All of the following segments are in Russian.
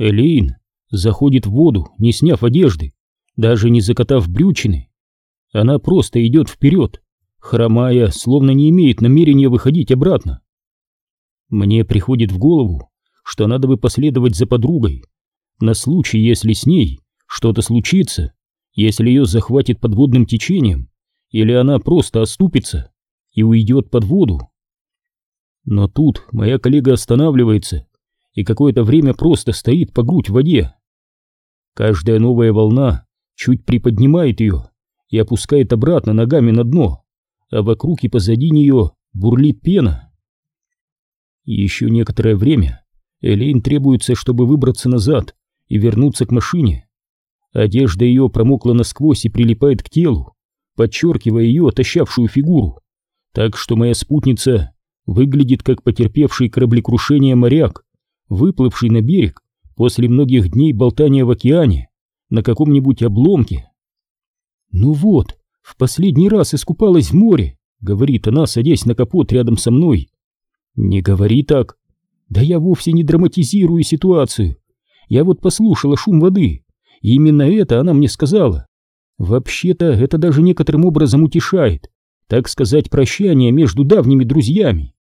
Элейн заходит в воду, не сняв одежды, даже не закатав брючины. Она просто идет вперед, хромая, словно не имеет намерения выходить обратно. Мне приходит в голову, что надо бы последовать за подругой, на случай, если с ней что-то случится, если ее захватит подводным течением, или она просто оступится и уйдет под воду. Но тут моя коллега останавливается и какое-то время просто стоит по грудь в воде. Каждая новая волна чуть приподнимает ее и опускает обратно ногами на дно, а вокруг и позади нее бурлит пена. Еще некоторое время Элейн требуется, чтобы выбраться назад и вернуться к машине. Одежда ее промокла насквозь и прилипает к телу, подчеркивая ее отощавшую фигуру, так что моя спутница выглядит как потерпевший кораблекрушение моряк, выплывший на берег после многих дней болтания в океане на каком-нибудь обломке. «Ну вот, в последний раз искупалась в море», — говорит она, садясь на капот рядом со мной. «Не говори так. Да я вовсе не драматизирую ситуацию. Я вот послушала шум воды, и именно это она мне сказала. Вообще-то это даже некоторым образом утешает, так сказать, прощание между давними друзьями.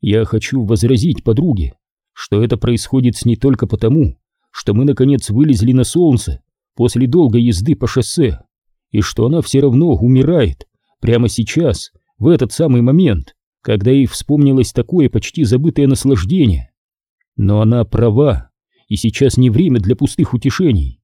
Я хочу возразить подруге, что это происходит с ней только потому, что мы наконец вылезли на солнце после долгой езды по шоссе, и что она все равно умирает прямо сейчас, в этот самый момент, когда ей вспомнилось такое почти забытое наслаждение. Но она права, и сейчас не время для пустых утешений.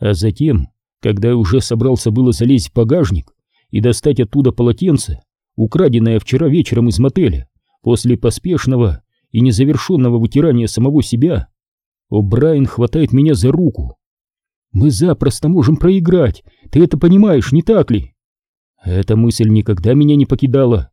А затем, когда я уже собрался было залезть в багажник и достать оттуда полотенце, украденное вчера вечером из мотеля, после поспешного и незавершенного вытирания самого себя, О'Брайен хватает меня за руку. «Мы запросто можем проиграть, ты это понимаешь, не так ли?» Эта мысль никогда меня не покидала.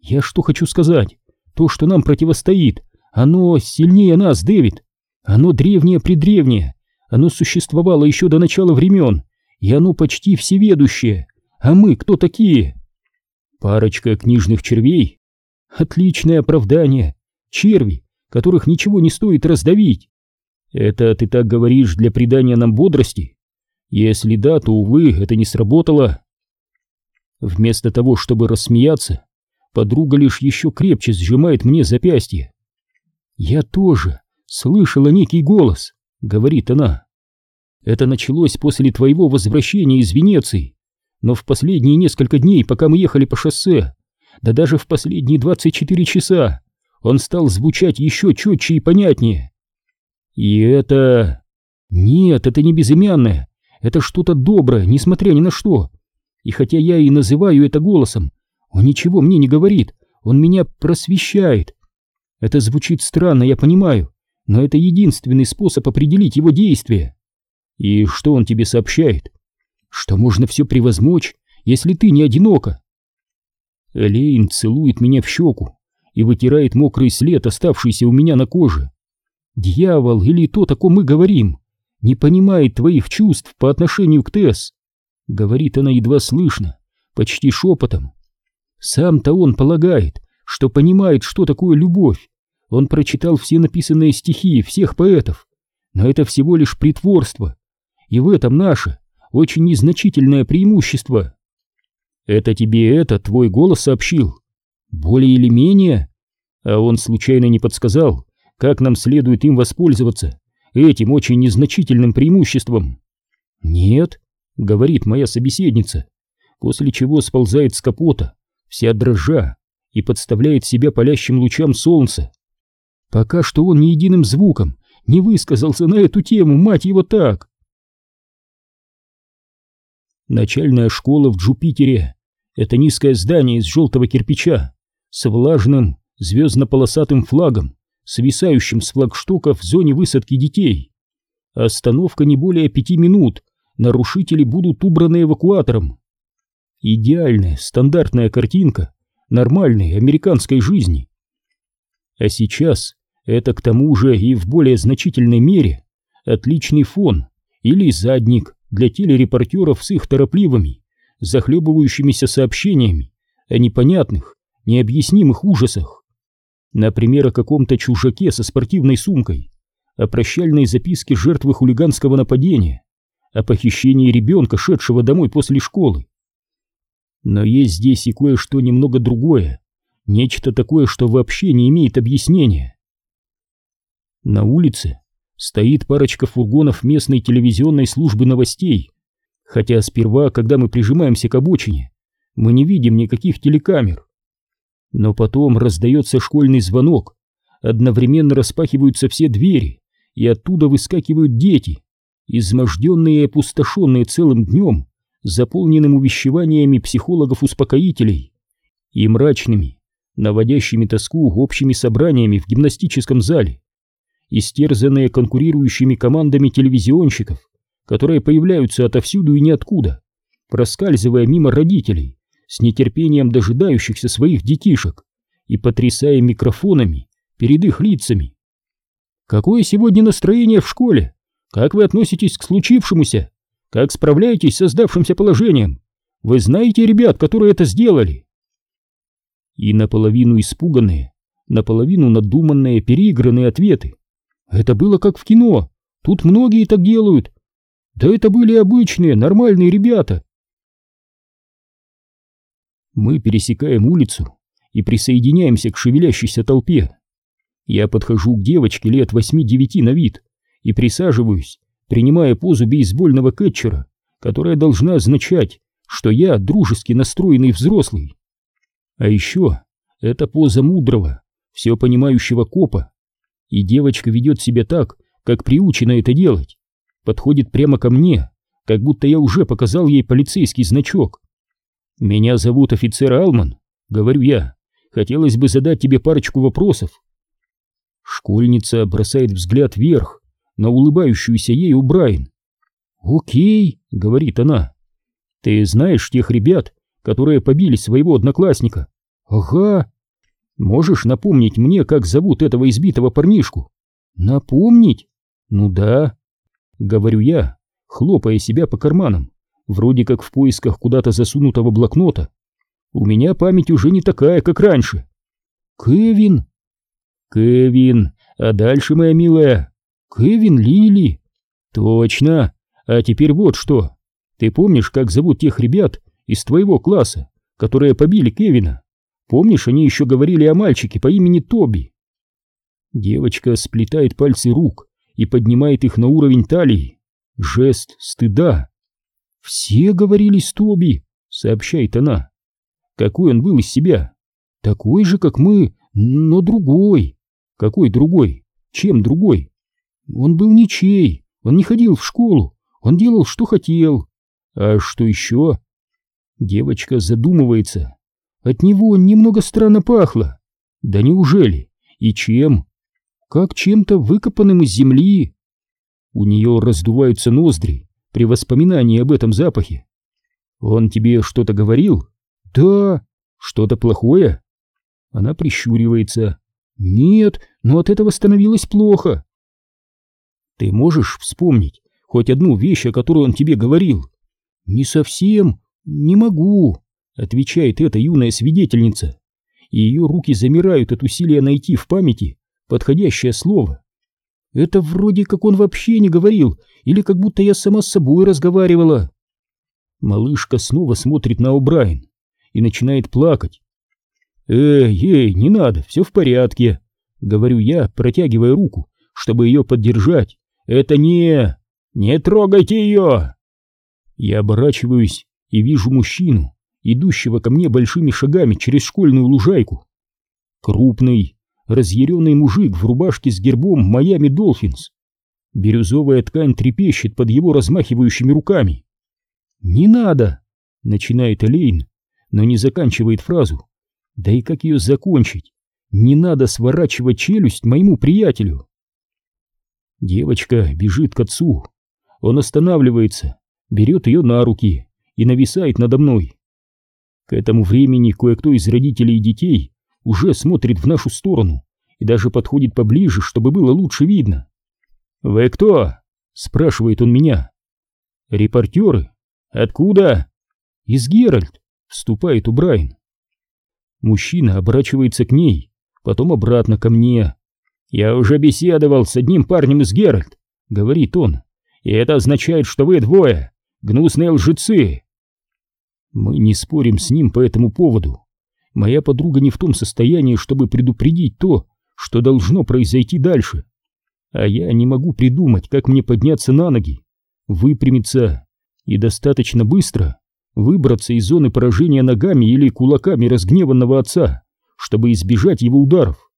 Я что хочу сказать? То, что нам противостоит, оно сильнее нас, Дэвид. Оно древнее-предревнее. Оно существовало еще до начала времен, и оно почти всеведущее. А мы кто такие? Парочка книжных червей? Отличное оправдание. Черви, которых ничего не стоит раздавить. Это ты так говоришь для придания нам бодрости? Если да, то, увы, это не сработало. Вместо того, чтобы рассмеяться, подруга лишь еще крепче сжимает мне запястье. Я тоже слышала некий голос, говорит она. Это началось после твоего возвращения из Венеции, но в последние несколько дней, пока мы ехали по шоссе, да даже в последние 24 часа, он стал звучать еще четче и понятнее. И это... Нет, это не безымянное, это что-то доброе, несмотря ни на что. И хотя я и называю это голосом, он ничего мне не говорит, он меня просвещает. Это звучит странно, я понимаю, но это единственный способ определить его действия. И что он тебе сообщает? Что можно все превозмочь, если ты не одинока. Элейн целует меня в щеку и вытирает мокрый след, оставшийся у меня на коже. Дьявол, или то, о ком мы говорим, не понимает твоих чувств по отношению к Тесс. Говорит она едва слышно, почти шепотом. Сам-то он полагает, что понимает, что такое любовь, он прочитал все написанные стихи всех поэтов, но это всего лишь притворство, и в этом наше очень незначительное преимущество. Это тебе это твой голос сообщил? Более или менее? А он случайно не подсказал, как нам следует им воспользоваться, этим очень незначительным преимуществом? Нет, говорит моя собеседница, после чего сползает с капота, вся дрожа, и подставляет себя палящим лучам солнца. Пока что он ни единым звуком не высказался на эту тему, мать его так. Начальная школа в Джупитере — это низкое здание из желтого кирпича с влажным звездно-полосатым флагом, свисающим с флагштока в зоне высадки детей. Остановка не более пяти минут, нарушители будут убраны эвакуатором. Идеальная, стандартная картинка нормальной американской жизни. А сейчас это к тому же и в более значительной мере отличный фон или задник для телерепортеров с их торопливыми, захлебывающимися сообщениями о непонятных, необъяснимых ужасах. Например, о каком-то чужаке со спортивной сумкой, о прощальной записке жертвы хулиганского нападения, о похищении ребенка, шедшего домой после школы. Но есть здесь и кое-что немного другое, нечто такое, что вообще не имеет объяснения. На улице стоит парочка фургонов местной телевизионной службы новостей, хотя сперва, когда мы прижимаемся к обочине, мы не видим никаких телекамер. Но потом раздается школьный звонок, одновременно распахиваются все двери, и оттуда выскакивают дети, изможденные и опустошенные целым днем, заполненным увещеваниями психологов-успокоителей и мрачными, наводящими тоску общими собраниями в гимнастическом зале, истерзанные конкурирующими командами телевизионщиков, которые появляются отовсюду и ниоткуда, проскальзывая мимо родителей, с нетерпением дожидающихся своих детишек и потрясая микрофонами перед их лицами. Какое сегодня настроение в школе? Как вы относитесь к случившемуся? Как справляетесь с создавшимся положением? Вы знаете ребят, которые это сделали? И наполовину испуганные, наполовину надуманные, переигранные ответы. Это было как в кино. Тут многие так делают. Да это были обычные, нормальные ребята. Мы пересекаем улицу и присоединяемся к шевелящейся толпе. Я подхожу к девочке лет восьми-девяти на вид и присаживаюсь, принимая позу бейсбольного кетчера, которая должна означать, что я дружески настроенный взрослый. А еще это поза мудрого, все понимающего копа. И девочка ведет себя так, как приучена это делать. Подходит прямо ко мне, как будто я уже показал ей полицейский значок. «Меня зовут офицер Алман», — говорю я. «Хотелось бы задать тебе парочку вопросов». Школьница бросает взгляд вверх на улыбающуюся ею Брайан. «Окей», — говорит она. «Ты знаешь тех ребят, которые побили своего одноклассника?» «Ага». «Можешь напомнить мне, как зовут этого избитого парнишку?» «Напомнить? Ну да», — говорю я, хлопая себя по карманам, вроде как в поисках куда-то засунутого блокнота. «У меня память уже не такая, как раньше». «Кевин», Кевин, а дальше, моя милая? Кевин Лили. Точно. А теперь вот что. Ты помнишь, как зовут тех ребят из твоего класса, которые побили Кевина? Помнишь, они еще говорили о мальчике по имени Тоби? Девочка сплетает пальцы рук и поднимает их на уровень талии. Жест стыда. «Все говорили с Тоби», — сообщает она. «Какой он был из себя? Такой же, как мы, но другой. Какой другой? Чем другой? Он был ничей, он не ходил в школу, он делал, что хотел. А что еще? Девочка задумывается. От него немного странно пахло. Да неужели? И чем? Как чем-то выкопанным из земли. У нее раздуваются ноздри при воспоминании об этом запахе. Он тебе что-то говорил? Да. Что-то плохое? Она прищуривается. Нет, но от этого становилось плохо. Ты можешь вспомнить хоть одну вещь, о которой он тебе говорил? Не совсем, не могу, отвечает эта юная свидетельница. И ее руки замирают от усилия найти в памяти подходящее слово. Это вроде как он вообще не говорил, или как будто я сама с собой разговаривала. Малышка снова смотрит на О'Брайен и начинает плакать. «Эй, эй, не надо, все в порядке», — говорю я, протягивая руку, чтобы ее поддержать. «Это не... не трогайте ее!» Я оборачиваюсь и вижу мужчину, идущего ко мне большими шагами через школьную лужайку. Крупный, разъяренный мужик в рубашке с гербом Майами Долфинс. Бирюзовая ткань трепещет под его размахивающими руками. «Не надо!» — начинает Элейн, но не заканчивает фразу. Да и как ее закончить? Не надо сворачивать челюсть моему приятелю. Девочка бежит к отцу. Он останавливается, берет ее на руки и нависает надо мной. К этому времени кое-кто из родителей и детей уже смотрит в нашу сторону и даже подходит поближе, чтобы было лучше видно. «Вы кто?» — спрашивает он меня. «Репортеры? Откуда?» «Из Геральт», — вступает у Брайан. Мужчина оборачивается к ней, потом обратно ко мне. «Я уже беседовал с одним парнем из Геральт», — говорит он, — «и это означает, что вы двое гнусные лжецы». Мы не спорим с ним по этому поводу. Моя подруга не в том состоянии, чтобы предупредить то, что должно произойти дальше. А я не могу придумать, как мне подняться на ноги, выпрямиться и достаточно быстро выбраться из зоны поражения ногами или кулаками разгневанного отца, чтобы избежать его ударов.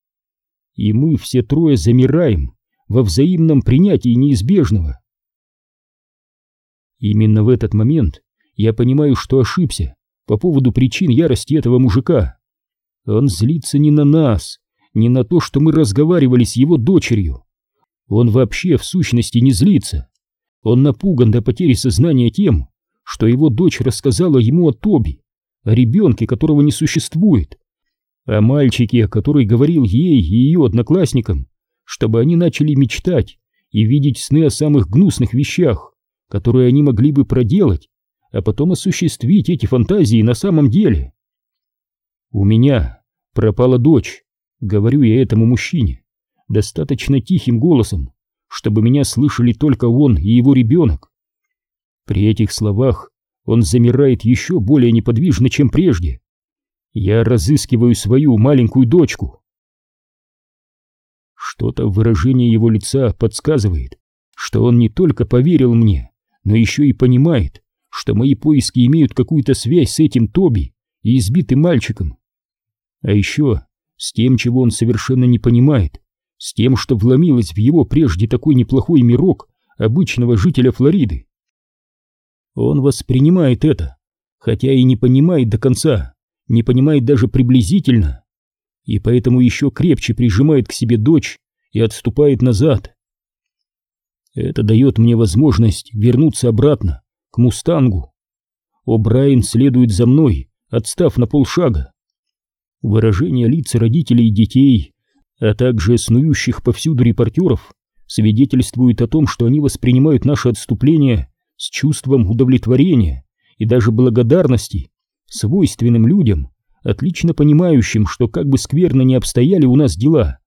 И мы все трое замираем во взаимном принятии неизбежного. Именно в этот момент я понимаю, что ошибся по поводу причин ярости этого мужика. Он злится не на нас, не на то, что мы разговаривали с его дочерью. Он вообще в сущности не злится. Он напуган до потери сознания тем, что его дочь рассказала ему о Тоби, о ребенке, которого не существует, о мальчике, который говорил ей и ее одноклассникам, чтобы они начали мечтать и видеть сны о самых гнусных вещах, которые они могли бы проделать, а потом осуществить эти фантазии на самом деле. У меня пропала дочь, говорю я этому мужчине, достаточно тихим голосом, чтобы меня слышали только он и его ребенок. При этих словах он замирает еще более неподвижно, чем прежде. Я разыскиваю свою маленькую дочку. Что-то в выражении его лица подсказывает, что он не только поверил мне, но еще и понимает, что мои поиски имеют какую-то связь с этим Тоби и избитым мальчиком. А еще с тем, чего он совершенно не понимает, с тем, что вломилось в его прежде такой неплохой мирок обычного жителя Флориды. Он воспринимает это, хотя и не понимает до конца, не понимает даже приблизительно, и поэтому еще крепче прижимает к себе дочь и отступает назад. Это дает мне возможность вернуться обратно, к мустангу. О'Брайен следует за мной, отстав на полшага. Выражение лиц родителей и детей, а также снующих повсюду репортеров свидетельствуют о том, что они воспринимают наше отступление с чувством удовлетворения и даже благодарности, свойственным людям, отлично понимающим, что как бы скверно ни обстояли у нас дела,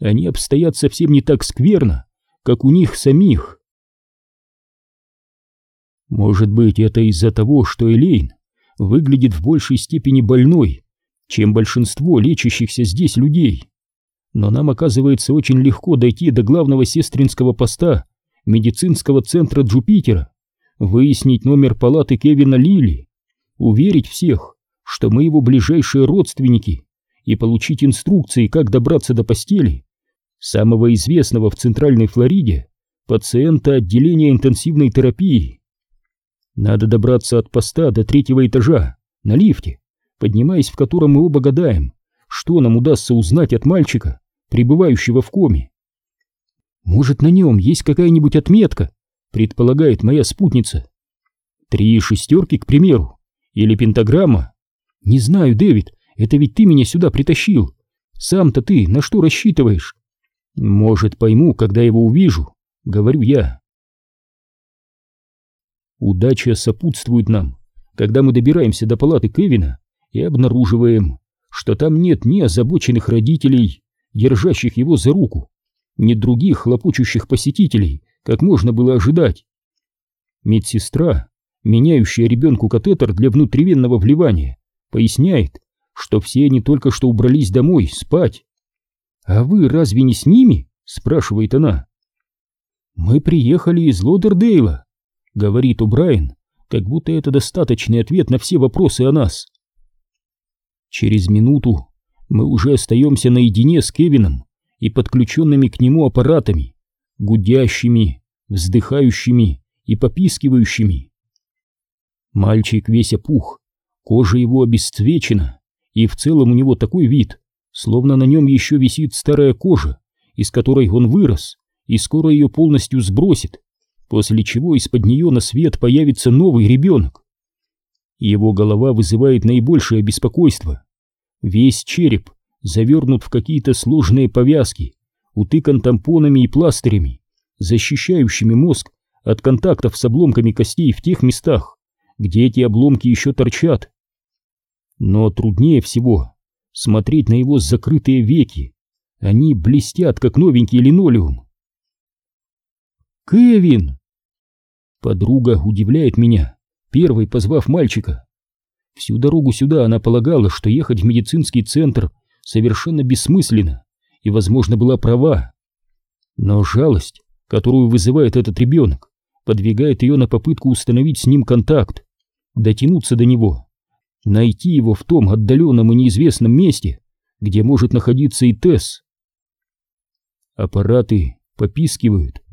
они обстоят совсем не так скверно, как у них самих. Может быть, это из-за того, что Элейн выглядит в большей степени больной, чем большинство лечащихся здесь людей. Но нам оказывается очень легко дойти до главного сестринского поста медицинского центра Джупитера выяснить номер палаты Кевина Лили, уверить всех, что мы его ближайшие родственники, и получить инструкции, как добраться до постели самого известного в Центральной Флориде пациента отделения интенсивной терапии. Надо добраться от поста до третьего этажа на лифте, поднимаясь в котором мы оба гадаем, что нам удастся узнать от мальчика, пребывающего в коме. Может, на нем есть какая-нибудь отметка, предполагает моя спутница. Три шестерки, к примеру, или пентаграмма. Не знаю, Дэвид, это ведь ты меня сюда притащил. Сам-то ты на что рассчитываешь? Может, пойму, когда его увижу, говорю я. Удача сопутствует нам, когда мы добираемся до палаты Кевина и обнаруживаем, что там нет ни озабоченных родителей, держащих его за руку, ни других хлопочущих посетителей, как можно было ожидать. Медсестра, меняющая ребенку катетер для внутривенного вливания, поясняет, что все они только что убрались домой спать. «А вы разве не с ними?» — спрашивает она. «Мы приехали из Лодердейла», — говорит О'Брайен, как будто это достаточный ответ на все вопросы о нас. Через минуту мы уже остаемся наедине с Кевином и подключенными к нему аппаратами гудящими, вздыхающими и попискивающими. Мальчик весь опух, кожа его обесцвечена, и в целом у него такой вид, словно на нем еще висит старая кожа, из которой он вырос, и скоро ее полностью сбросит, после чего из-под нее на свет появится новый ребенок. Его голова вызывает наибольшее беспокойство. Весь череп завернут в какие-то сложные повязки, утыкан тампонами и пластырями, защищающими мозг от контактов с обломками костей в тех местах, где эти обломки еще торчат. Но труднее всего смотреть на его закрытые веки, Они блестят, как новенький линолеум. «Кевин!» Подруга удивляет меня, первой позвав мальчика. Всю дорогу сюда она полагала, что ехать в медицинский центр совершенно бессмысленно, и, возможно, была права. Но жалость, которую вызывает этот ребенок, подвигает ее на попытку установить с ним контакт, дотянуться до него, найти его в том отдаленном и неизвестном месте, где может находиться и Тесс. Аппараты попискивают.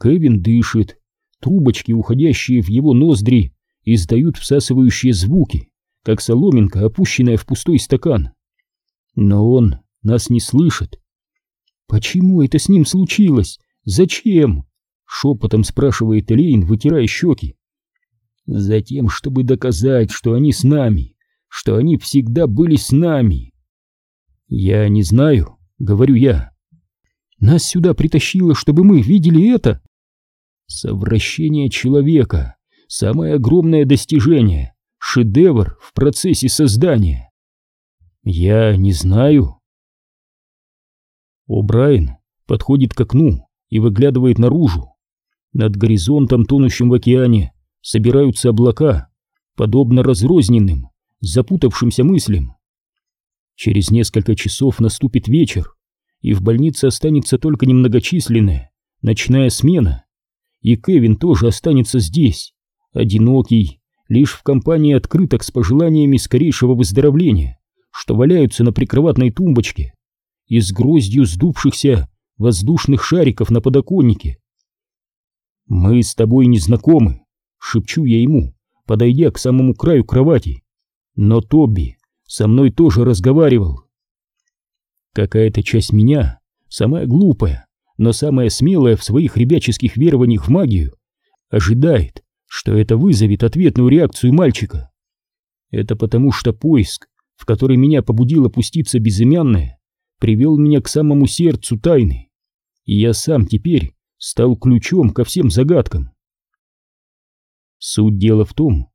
Кевин дышит, трубочки, уходящие в его ноздри, издают всасывающие звуки, как соломинка, опущенная в пустой стакан. Но он нас не слышит. «Почему это с ним случилось? Зачем?» — шепотом спрашивает Элейн, вытирая щеки. «Затем, чтобы доказать, что они с нами, что они всегда были с нами». «Я не знаю», — говорю я. «Нас сюда притащило, чтобы мы видели это?» Совращение человека — самое огромное достижение, шедевр в процессе создания. Я не знаю. О'Брайен подходит к окну и выглядывает наружу. Над горизонтом, тонущим в океане, собираются облака, подобно разрозненным, запутавшимся мыслям. Через несколько часов наступит вечер, и в больнице останется только немногочисленная ночная смена и Кевин тоже останется здесь, одинокий, лишь в компании открыток с пожеланиями скорейшего выздоровления, что валяются на прикроватной тумбочке, и с гроздью сдувшихся воздушных шариков на подоконнике. «Мы с тобой не знакомы», — шепчу я ему, подойдя к самому краю кровати. «Но Тоби со мной тоже разговаривал». Какая-то часть меня, самая глупая, но самая смелая в своих ребяческих верованиях в магию, ожидает, что это вызовет ответную реакцию мальчика. Это потому что поиск, в который меня побудило пуститься безымянное, привел меня к самому сердцу тайны, и я сам теперь стал ключом ко всем загадкам. Суть дела в том,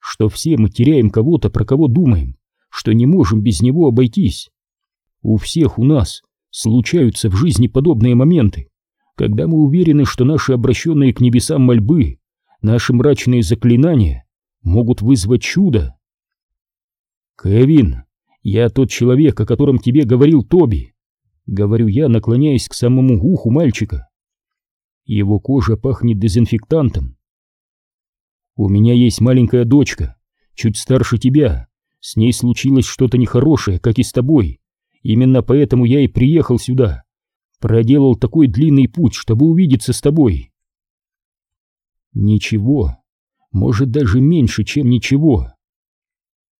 что все мы теряем кого-то, про кого думаем, что не можем без него обойтись. У всех у нас случаются в жизни подобные моменты, когда мы уверены, что наши обращенные к небесам мольбы, наши мрачные заклинания могут вызвать чудо. «Кевин, я тот человек, о котором тебе говорил Тоби», — говорю я, наклоняясь к самому уху мальчика. Его кожа пахнет дезинфектантом. «У меня есть маленькая дочка, чуть старше тебя. С ней случилось что-то нехорошее, как и с тобой. Именно поэтому я и приехал сюда. Проделал такой длинный путь, чтобы увидеться с тобой. Ничего. Может, даже меньше, чем ничего.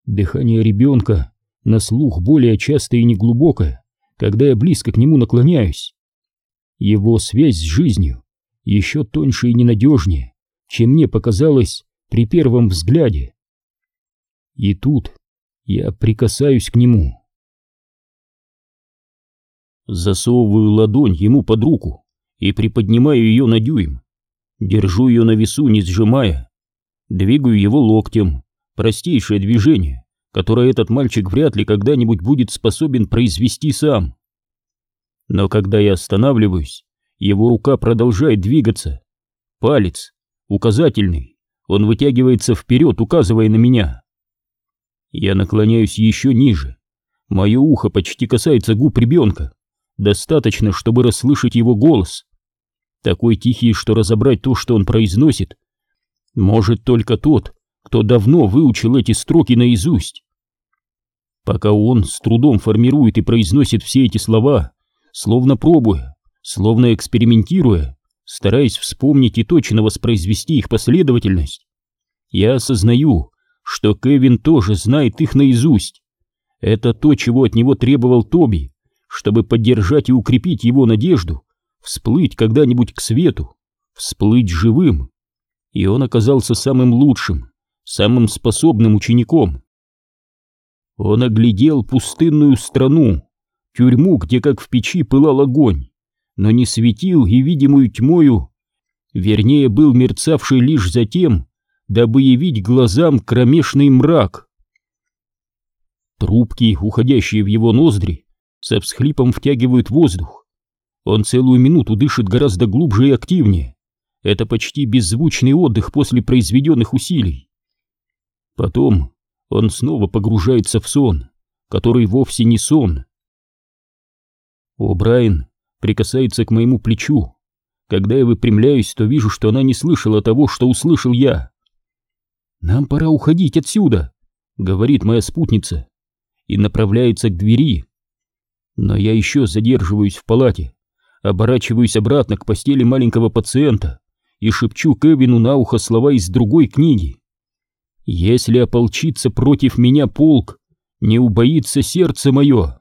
Дыхание ребенка на слух более частое и неглубокое, когда я близко к нему наклоняюсь. Его связь с жизнью еще тоньше и ненадежнее, чем мне показалось при первом взгляде. И тут я прикасаюсь к нему. Засовываю ладонь ему под руку и приподнимаю ее на дюйм. Держу ее на весу, не сжимая. Двигаю его локтем. Простейшее движение, которое этот мальчик вряд ли когда-нибудь будет способен произвести сам. Но когда я останавливаюсь, его рука продолжает двигаться. Палец, указательный, он вытягивается вперед, указывая на меня. Я наклоняюсь еще ниже. Мое ухо почти касается губ ребенка. Достаточно, чтобы расслышать его голос. Такой тихий, что разобрать то, что он произносит, может только тот, кто давно выучил эти строки наизусть. Пока он с трудом формирует и произносит все эти слова, словно пробуя, словно экспериментируя, стараясь вспомнить и точно воспроизвести их последовательность, я осознаю, что Кевин тоже знает их наизусть. Это то, чего от него требовал Тоби, чтобы поддержать и укрепить его надежду всплыть когда-нибудь к свету, всплыть живым. И он оказался самым лучшим, самым способным учеником. Он оглядел пустынную страну, тюрьму, где как в печи пылал огонь, но не светил и видимую тьмою, вернее, был мерцавший лишь за тем, дабы явить глазам кромешный мрак. Трубки, уходящие в его ноздри, со всхлипом втягивают воздух. Он целую минуту дышит гораздо глубже и активнее. Это почти беззвучный отдых после произведенных усилий. Потом он снова погружается в сон, который вовсе не сон. О'Брайен прикасается к моему плечу. Когда я выпрямляюсь, то вижу, что она не слышала того, что услышал я. «Нам пора уходить отсюда», — говорит моя спутница, и направляется к двери. Но я еще задерживаюсь в палате, оборачиваюсь обратно к постели маленького пациента и шепчу Кевину на ухо слова из другой книги. «Если ополчится против меня полк, не убоится сердце мое».